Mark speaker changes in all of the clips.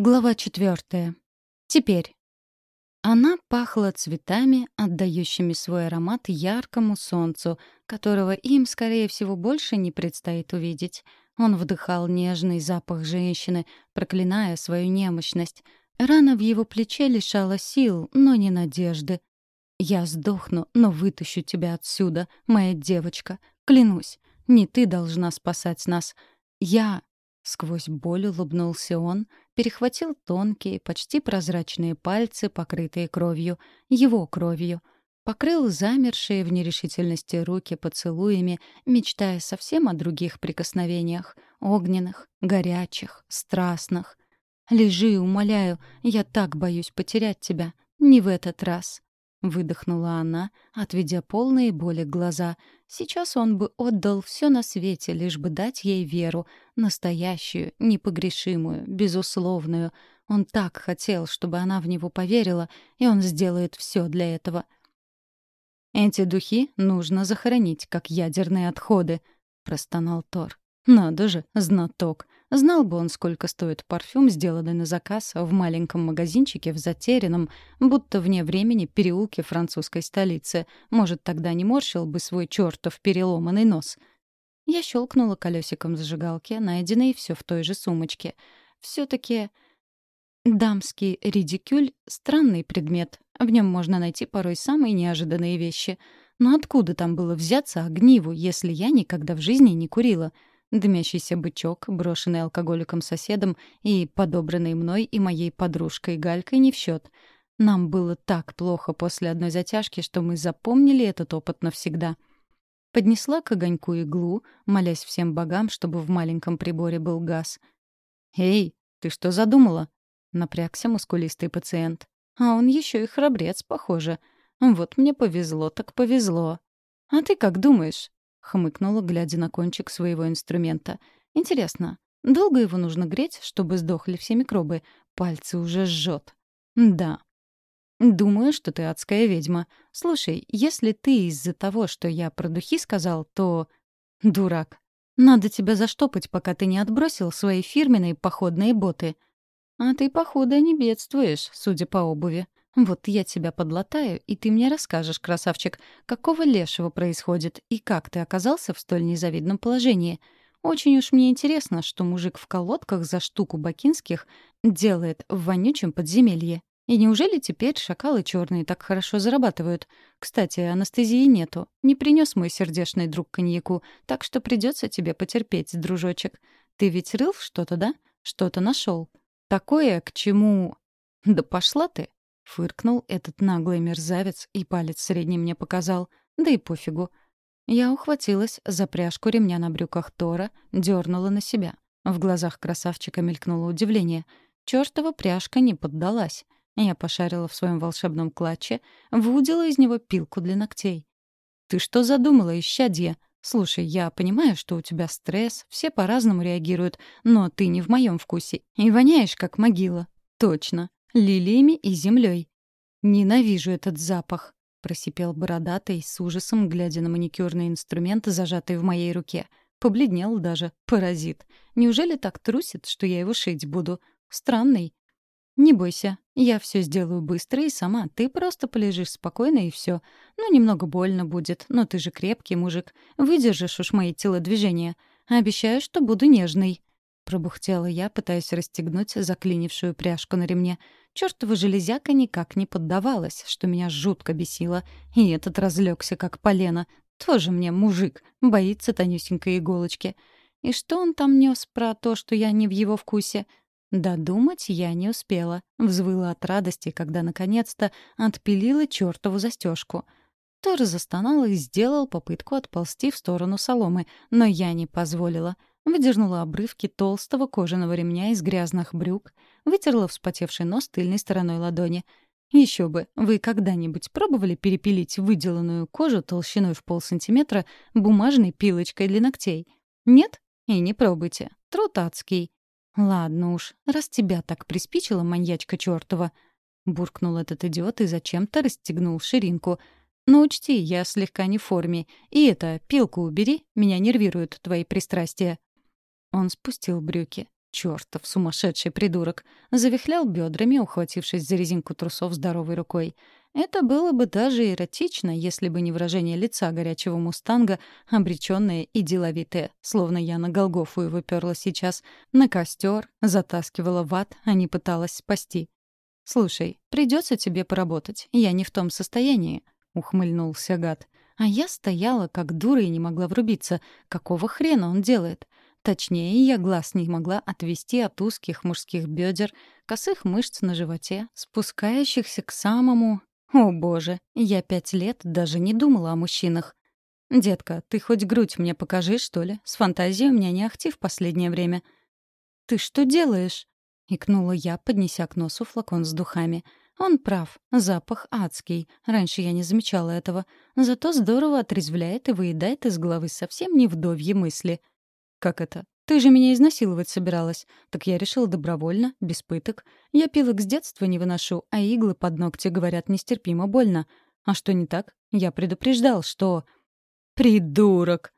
Speaker 1: Глава четвертая. Теперь. Она пахла цветами, отдающими свой аромат яркому солнцу, которого им, скорее всего, больше не предстоит увидеть. Он вдыхал нежный запах женщины, проклиная свою немощность. Рана в его плече лишала сил, но не надежды. «Я сдохну, но вытащу тебя отсюда, моя девочка. Клянусь, не ты должна спасать нас. Я Сквозь боль улыбнулся он, перехватил тонкие, почти прозрачные пальцы, покрытые кровью, его кровью, покрыл замершие в нерешительности руки поцелуями, мечтая совсем о других прикосновениях, огненных, горячих, страстных. «Лежи, умоляю, я так боюсь потерять тебя. Не в этот раз». — выдохнула она, отведя полные боли глаза. Сейчас он бы отдал все на свете, лишь бы дать ей веру, настоящую, непогрешимую, безусловную. Он так хотел, чтобы она в него поверила, и он сделает все для этого. «Эти духи нужно захоронить, как ядерные отходы», — простонал Тор. «Надо же, знаток. Знал бы он, сколько стоит парфюм, сделанный на заказ в маленьком магазинчике в затерянном, будто вне времени переулке французской столицы. Может, тогда не морщил бы свой чертов переломанный нос. Я щелкнула колесиком зажигалки, найденной все в той же сумочке. все таки дамский редикюль — странный предмет. В нем можно найти порой самые неожиданные вещи. Но откуда там было взяться огниву, если я никогда в жизни не курила — Дымящийся бычок, брошенный алкоголиком соседом и подобранный мной и моей подружкой Галькой не в счет. Нам было так плохо после одной затяжки, что мы запомнили этот опыт навсегда. Поднесла к огоньку иглу, молясь всем богам, чтобы в маленьком приборе был газ. «Эй, ты что задумала?» — напрягся мускулистый пациент. «А он еще и храбрец, похоже. Вот мне повезло, так повезло. А ты как думаешь?» Хмыкнула, глядя на кончик своего инструмента. «Интересно, долго его нужно греть, чтобы сдохли все микробы? Пальцы уже жжет». «Да». «Думаю, что ты адская ведьма. Слушай, если ты из-за того, что я про духи сказал, то...» «Дурак. Надо тебя заштопать, пока ты не отбросил свои фирменные походные боты». «А ты, походу, не бедствуешь, судя по обуви. Вот я тебя подлатаю, и ты мне расскажешь, красавчик, какого лешего происходит и как ты оказался в столь незавидном положении. Очень уж мне интересно, что мужик в колодках за штуку бакинских делает в вонючем подземелье. И неужели теперь шакалы черные так хорошо зарабатывают? Кстати, анестезии нету. Не принес мой сердечный друг коньяку, так что придется тебе потерпеть, дружочек. Ты ведь рыл что-то, да? Что-то нашел. Такое, к чему... Да пошла ты. Фыркнул этот наглый мерзавец и палец средний мне показал. Да и пофигу. Я ухватилась за пряжку ремня на брюках Тора, дернула на себя. В глазах красавчика мелькнуло удивление. Чёртова пряжка не поддалась. Я пошарила в своем волшебном клатче, выудила из него пилку для ногтей. «Ты что задумала, исчадье? Слушай, я понимаю, что у тебя стресс, все по-разному реагируют, но ты не в моем вкусе и воняешь, как могила. Точно лилиями и землей. «Ненавижу этот запах», — просипел бородатый, с ужасом глядя на маникюрный инструмент, зажатый в моей руке. Побледнел даже, паразит. Неужели так трусит, что я его шить буду? Странный. «Не бойся, я все сделаю быстро и сама. Ты просто полежишь спокойно и все. Ну, немного больно будет, но ты же крепкий мужик. Выдержишь уж мои телодвижения. Обещаю, что буду нежной». Пробухтела я, пытаясь расстегнуть заклинившую пряжку на ремне. Чёртова железяка никак не поддавалась, что меня жутко бесило. И этот разлегся как полено. Тоже мне мужик, боится тонюсенькой иголочки. И что он там нес про то, что я не в его вкусе? Додумать я не успела. Взвыла от радости, когда наконец-то отпилила чёртову застежку. Тор застонал и сделал попытку отползти в сторону соломы, но я не позволила — выдернула обрывки толстого кожаного ремня из грязных брюк, вытерла вспотевший нос тыльной стороной ладони. Еще бы, вы когда-нибудь пробовали перепилить выделанную кожу толщиной в полсантиметра бумажной пилочкой для ногтей? Нет? И не пробуйте. Труд адский. Ладно уж, раз тебя так приспичила, маньячка чертова, буркнул этот идиот и зачем-то расстегнул ширинку. Но учти, я слегка не в форме. И это, пилку убери, меня нервируют твои пристрастия. Он спустил брюки. Чёртов сумасшедший придурок. Завихлял бедрами, ухватившись за резинку трусов здоровой рукой. Это было бы даже эротично, если бы не выражение лица горячего мустанга, обречённое и деловитое, словно я на Голгофу его перла сейчас, на костер, затаскивала в ад, а не пыталась спасти. «Слушай, придётся тебе поработать, я не в том состоянии», — ухмыльнулся гад. А я стояла как дура и не могла врубиться. Какого хрена он делает? Точнее, я глаз не могла отвести от узких мужских бедер, косых мышц на животе, спускающихся к самому... О, боже, я пять лет даже не думала о мужчинах. «Детка, ты хоть грудь мне покажи, что ли? С фантазией у меня не ахти в последнее время». «Ты что делаешь?» — икнула я, поднеся к носу флакон с духами. Он прав, запах адский. Раньше я не замечала этого. Зато здорово отрезвляет и выедает из головы совсем не вдовьи мысли — «Как это? Ты же меня изнасиловать собиралась. Так я решила добровольно, без пыток. Я пилок с детства не выношу, а иглы под ногти, говорят, нестерпимо больно. А что не так? Я предупреждал, что...» «Придурок!»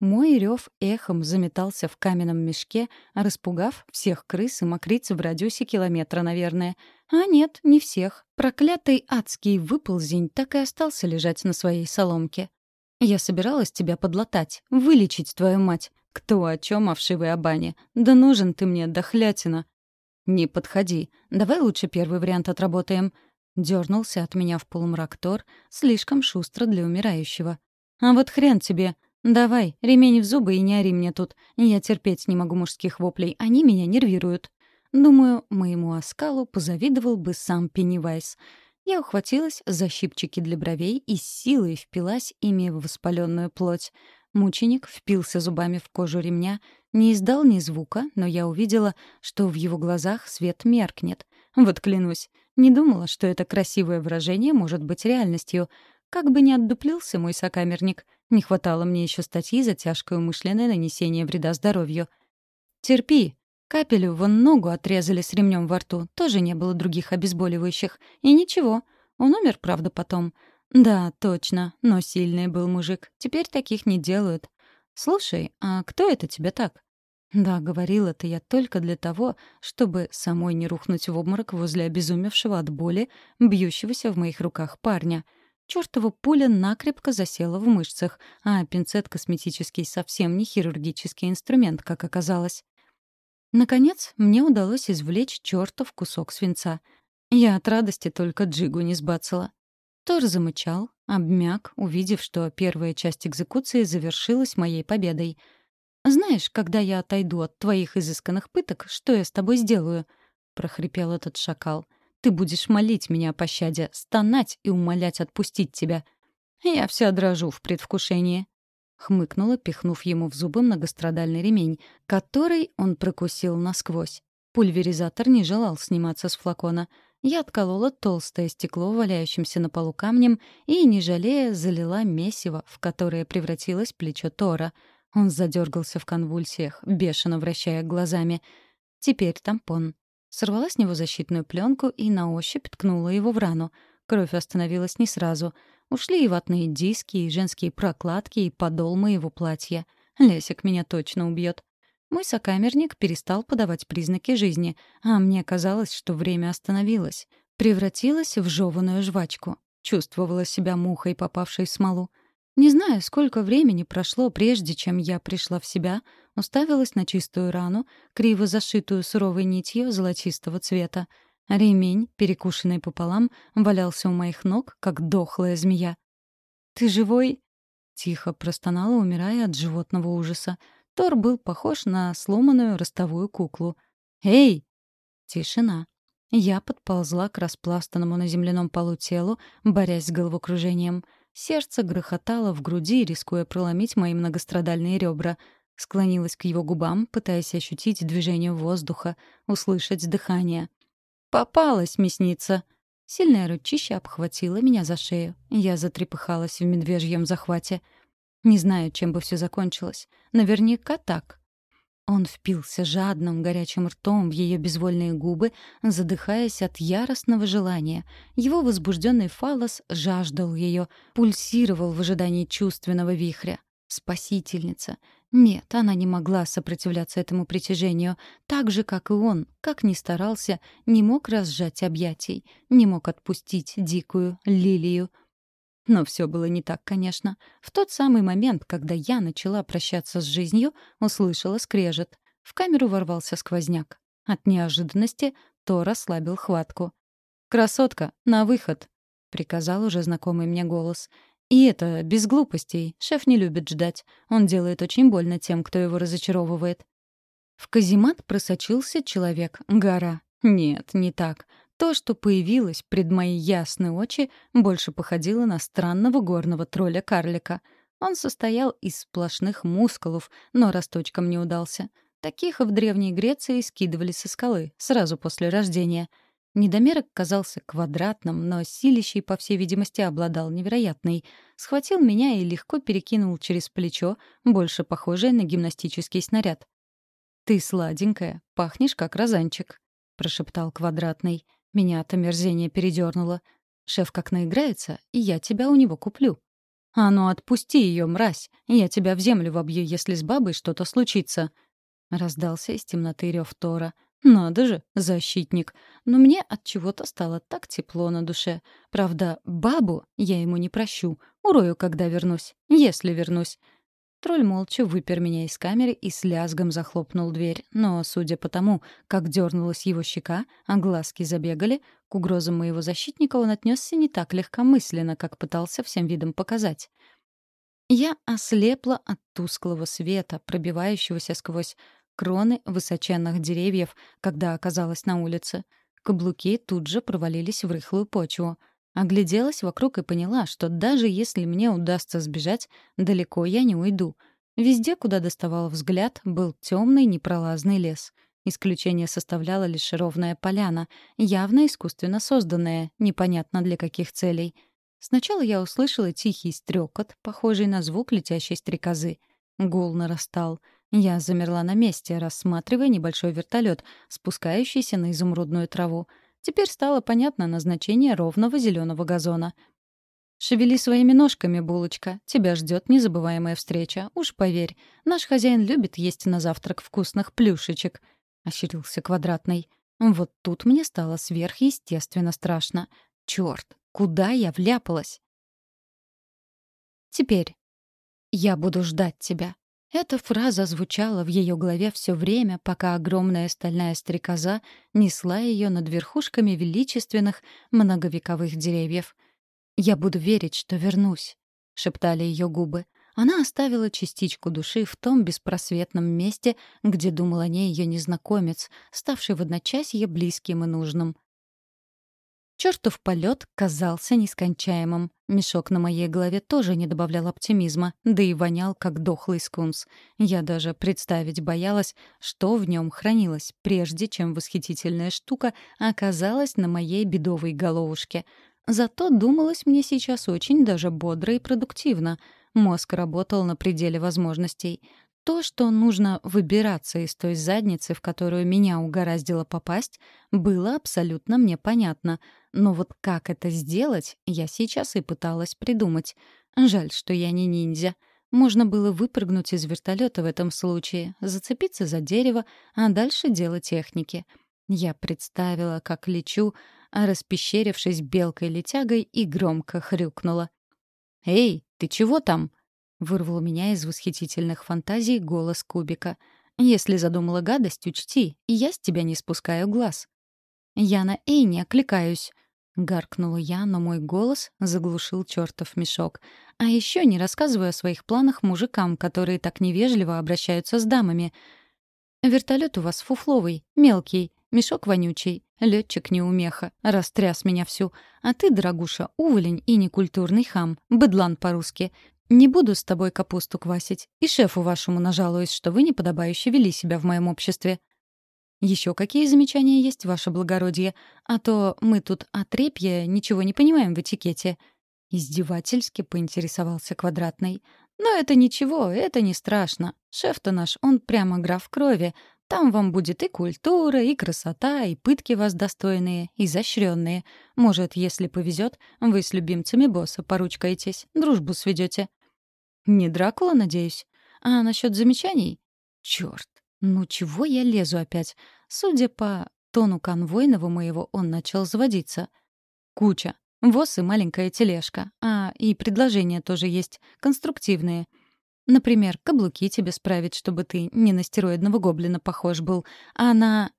Speaker 1: Мой рев эхом заметался в каменном мешке, распугав всех крыс и мокриц в радиусе километра, наверное. А нет, не всех. Проклятый адский выползень так и остался лежать на своей соломке. Я собиралась тебя подлатать, вылечить твою мать. «Кто о чем, о вшивой Абане? Да нужен ты мне, дохлятина!» «Не подходи. Давай лучше первый вариант отработаем». Дернулся от меня в полумрак Тор, слишком шустро для умирающего. «А вот хрен тебе. Давай, ремень в зубы и не ори мне тут. Я терпеть не могу мужских воплей, они меня нервируют». Думаю, моему оскалу позавидовал бы сам Пеннивайз. Я ухватилась за щипчики для бровей и силой впилась ими в воспаленную плоть. Мученик впился зубами в кожу ремня, не издал ни звука, но я увидела, что в его глазах свет меркнет. Вот клянусь, не думала, что это красивое выражение может быть реальностью. Как бы ни отдуплился мой сокамерник, не хватало мне еще статьи за тяжкое умышленное нанесение вреда здоровью. «Терпи!» Капелю вон ногу отрезали с ремнем во рту, тоже не было других обезболивающих. И ничего, он умер, правда, потом. «Да, точно. Но сильный был мужик. Теперь таких не делают. Слушай, а кто это тебе так?» Да, говорила-то я только для того, чтобы самой не рухнуть в обморок возле обезумевшего от боли, бьющегося в моих руках парня. Чёртова пуля накрепко засела в мышцах, а пинцет косметический совсем не хирургический инструмент, как оказалось. Наконец, мне удалось извлечь чёртов кусок свинца. Я от радости только джигу не сбацала. Тор замычал, обмяк, увидев, что первая часть экзекуции завершилась моей победой. «Знаешь, когда я отойду от твоих изысканных пыток, что я с тобой сделаю?» — прохрипел этот шакал. «Ты будешь молить меня о пощаде, стонать и умолять отпустить тебя. Я вся дрожу в предвкушении». Хмыкнула, пихнув ему в зубы многострадальный ремень, который он прокусил насквозь. Пульверизатор не желал сниматься с флакона — я отколола толстое стекло, валяющимся на полу камнем, и, не жалея, залила месиво, в которое превратилось плечо Тора. Он задергался в конвульсиях, бешено вращая глазами. Теперь тампон. Сорвала с него защитную пленку и на ощупь ткнула его в рану. Кровь остановилась не сразу. Ушли и ватные диски, и женские прокладки, и подол моего платья. Лесик меня точно убьет. Мой сокамерник перестал подавать признаки жизни, а мне казалось, что время остановилось. Превратилось в жеваную жвачку. Чувствовала себя мухой, попавшей в смолу. Не знаю, сколько времени прошло, прежде чем я пришла в себя, уставилась на чистую рану, криво зашитую суровой нитью золотистого цвета. Ремень, перекушенный пополам, валялся у моих ног, как дохлая змея. «Ты живой?» — тихо простонала, умирая от животного ужаса. Тор был похож на сломанную ростовую куклу. «Эй!» Тишина. Я подползла к распластанному на земляном полу телу, борясь с головокружением. Сердце грохотало в груди, рискуя проломить мои многострадальные ребра. Склонилась к его губам, пытаясь ощутить движение воздуха, услышать дыхание. «Попалась, мясница!» Сильное ручище обхватило меня за шею. Я затрепыхалась в медвежьем захвате — не знаю, чем бы все закончилось. Наверняка так. Он впился жадным, горячим ртом в ее безвольные губы, задыхаясь от яростного желания. Его возбужденный фалос жаждал ее, пульсировал в ожидании чувственного вихря. спасительница. Нет, она не могла сопротивляться этому притяжению, так же, как и он, как ни старался, не мог разжать объятий, не мог отпустить дикую лилию. Но все было не так, конечно. В тот самый момент, когда я начала прощаться с жизнью, услышала скрежет. В камеру ворвался сквозняк. От неожиданности Тор ослабил хватку. «Красотка, на выход!» — приказал уже знакомый мне голос. И это без глупостей. Шеф не любит ждать. Он делает очень больно тем, кто его разочаровывает. В каземат просочился человек, гора. Нет, не так. То, что появилось пред мои ясные очи, больше походило на странного горного тролля-карлика. Он состоял из сплошных мускулов, но росточком не удался. Таких в Древней Греции скидывали со скалы, сразу после рождения — Недомерок казался квадратным, но силищей, по всей видимости, обладал невероятной. Схватил меня и легко перекинул через плечо, больше похожее на гимнастический снаряд. «Ты сладенькая, пахнешь как розанчик», — прошептал квадратный. Меня от омерзения передернуло. «Шеф как наиграется, и я тебя у него куплю». «А ну отпусти ее, мразь! Я тебя в землю вобью, если с бабой что-то случится!» Раздался из темноты рев Тора. Надо же, защитник. Но мне от чего-то стало так тепло на душе. Правда, бабу я ему не прощу. Урою, когда вернусь. Если вернусь. Тролль молча выпер меня из камеры и с лязгом захлопнул дверь. Но, судя по тому, как дернулась его щека, а глазки забегали, к угрозам моего защитника он отнесся не так легкомысленно, как пытался всем видом показать. Я ослепла от тусклого света, пробивающегося сквозь кроны высоченных деревьев, когда оказалась на улице. Каблуки тут же провалились в рыхлую почву. Огляделась вокруг и поняла, что даже если мне удастся сбежать, далеко я не уйду. Везде, куда доставал взгляд, был темный непролазный лес. Исключение составляла лишь ровная поляна, явно искусственно созданная, непонятно для каких целей. Сначала я услышала тихий стрекот, похожий на звук летящей стрекозы. Гул нарастал — я замерла на месте, рассматривая небольшой вертолет, спускающийся на изумрудную траву. Теперь стало понятно назначение ровного зеленого газона. «Шевели своими ножками, булочка. Тебя ждет незабываемая встреча. Уж поверь, наш хозяин любит есть на завтрак вкусных плюшечек», — ощерился Квадратный. Вот тут мне стало сверхъестественно страшно. Черт, куда я вляпалась? Теперь я буду ждать тебя. Эта фраза звучала в ее голове все время, пока огромная стальная стрекоза несла ее над верхушками величественных многовековых деревьев. «Я буду верить, что вернусь», — шептали ее губы. Она оставила частичку души в том беспросветном месте, где думал о ней ее незнакомец, ставший в одночасье близким и нужным. Чертов полет казался нескончаемым. Мешок на моей голове тоже не добавлял оптимизма, да и вонял, как дохлый скунс. Я даже представить боялась, что в нем хранилось, прежде чем восхитительная штука оказалась на моей бедовой головушке. Зато думалось мне сейчас очень даже бодро и продуктивно. Мозг работал на пределе возможностей. То, что нужно выбираться из той задницы, в которую меня угораздило попасть, было абсолютно мне понятно. Но вот как это сделать, я сейчас и пыталась придумать. Жаль, что я не ниндзя. Можно было выпрыгнуть из вертолета в этом случае, зацепиться за дерево, а дальше дело техники. Я представила, как лечу, распещерившись белкой-летягой, и громко хрюкнула. «Эй, ты чего там?» Вырвал меня из восхитительных фантазий голос Кубика. «Если задумала гадость, учти, я с тебя не спускаю глаз». «Я на Эй не окликаюсь», — гаркнула я, но мой голос заглушил чертов мешок. «А еще не рассказываю о своих планах мужикам, которые так невежливо обращаются с дамами. Вертолет у вас фуфловый, мелкий, мешок вонючий, летчик неумеха, растряс меня всю. А ты, дорогуша, уволень и некультурный хам, быдлан по-русски. Не буду с тобой капусту квасить, и шефу вашему нажалуюсь, что вы неподобающе вели себя в моем обществе. Еще какие замечания есть, ваше благородие? А то мы тут отрепье ничего не понимаем в этикете». Издевательски поинтересовался Квадратный. «Но это ничего, это не страшно. Шеф-то наш, он прямо граф крови. Там вам будет и культура, и красота, и пытки вас достойные, изощренные. Может, если повезет, вы с любимцами босса поручкаетесь, дружбу сведете. Не Дракула, надеюсь? А насчет замечаний? Черт, ну чего я лезу опять? Судя по тону конвойного моего, он начал заводиться. Куча. Воз и маленькая тележка. А, и предложения тоже есть. Конструктивные. Например, каблуки тебе справить, чтобы ты не на стероидного гоблина похож был, а на...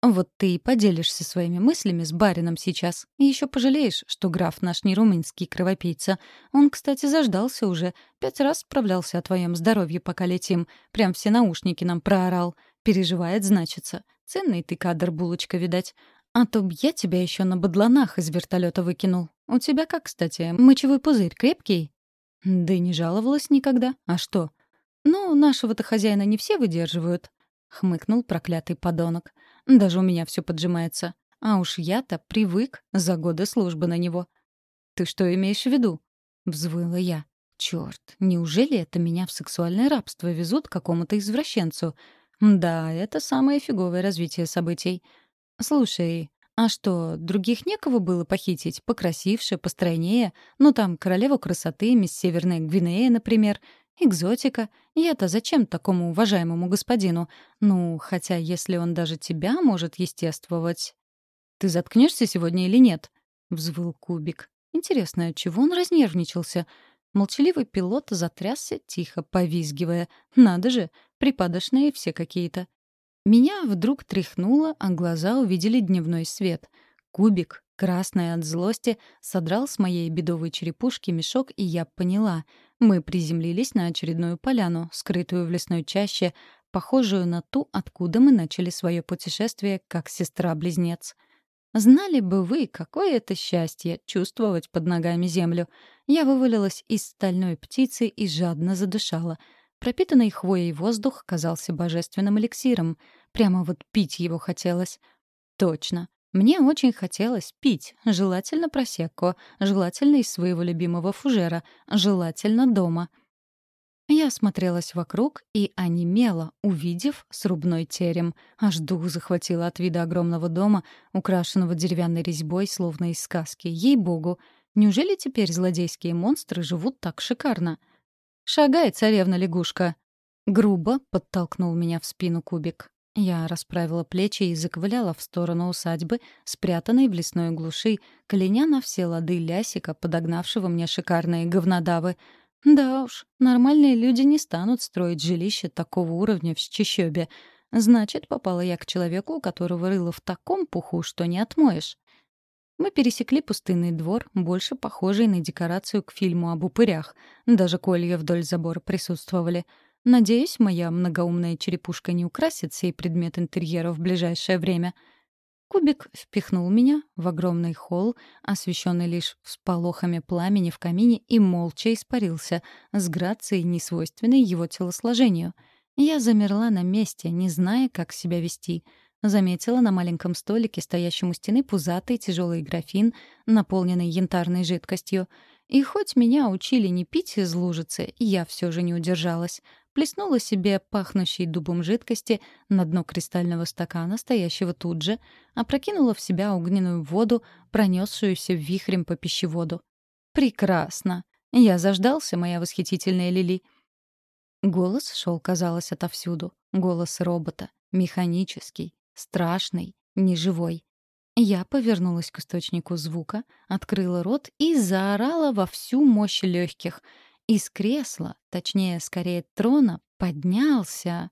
Speaker 1: Вот ты и поделишься своими мыслями с барином сейчас. И еще пожалеешь, что граф наш не румынский кровопийца. Он, кстати, заждался уже. Пять раз справлялся о твоем здоровье, пока летим. Прям все наушники нам проорал. Переживает, значится. Ценный ты кадр, булочка, видать. А то б я тебя еще на бадланах из вертолета выкинул. У тебя как, кстати, мочевой пузырь крепкий? Да не жаловалась никогда. А что? Ну, нашего-то хозяина не все выдерживают. Хмыкнул проклятый подонок. Даже у меня все поджимается. А уж я-то привык за годы службы на него. «Ты что имеешь в виду?» — взвыла я. Черт, неужели это меня в сексуальное рабство везут какому-то извращенцу? Да, это самое фиговое развитие событий. Слушай, а что, других некого было похитить? Покрасивше, постройнее? Ну там, королева красоты, мисс Северная Гвинея, например. Экзотика. Я-то зачем такому уважаемому господину? Ну, хотя если он даже тебя может естествовать... «Ты заткнешься сегодня или нет?» — взвыл Кубик. Интересно, от чего он разнервничался? Молчаливый пилот затрясся, тихо повизгивая. Надо же, припадочные все какие-то. Меня вдруг тряхнуло, а глаза увидели дневной свет. Кубик, красный от злости, содрал с моей бедовой черепушки мешок, и я поняла — мы приземлились на очередную поляну, скрытую в лесной чаще, похожую на ту, откуда мы начали свое путешествие как сестра-близнец. Знали бы вы, какое это счастье — чувствовать под ногами землю. Я вывалилась из стальной птицы и жадно задышала. Пропитанный хвоей воздух казался божественным эликсиром. Прямо вот пить его хотелось. Точно. Мне очень хотелось пить, желательно просекко, желательно из своего любимого фужера, желательно дома. Я осмотрелась вокруг и онемела, увидев срубной терем. Аж дух захватило от вида огромного дома, украшенного деревянной резьбой, словно из сказки. Ей-богу, неужели теперь злодейские монстры живут так шикарно? «Шагай, царевна-лягушка!» Грубо подтолкнул меня в спину кубик. Я расправила плечи и заковыляла в сторону усадьбы, спрятанной в лесной глуши, кляня на все лады лясика, подогнавшего мне шикарные говнодавы. Да уж, нормальные люди не станут строить жилище такого уровня в чащобе. Значит, попала я к человеку, у которого рыло в таком пуху, что не отмоешь. Мы пересекли пустынный двор, больше похожий на декорацию к фильму об упырях. Даже колья вдоль забора присутствовали — Надеюсь, моя многоумная черепушка не украсит сей предмет интерьера в ближайшее время. Кубик впихнул меня в огромный холл, освещенный лишь всполохами пламени в камине, и молча испарился, с грацией, несвойственной его телосложению. Я замерла на месте, не зная, как себя вести. Заметила на маленьком столике, стоящем у стены, пузатый тяжелый графин, наполненный янтарной жидкостью. И хоть меня учили не пить из лужицы, я все же не удержалась плеснула себе пахнущей дубом жидкости на дно кристального стакана, стоящего тут же, опрокинула в себя огненную воду, пронесшуюся вихрем по пищеводу. «Прекрасно! Я заждался, моя восхитительная Лили!» Голос шел, казалось, отовсюду. Голос робота. Механический, страшный, неживой. Я повернулась к источнику звука, открыла рот и заорала во всю мощь легких — из кресла, точнее, скорее трона, поднялся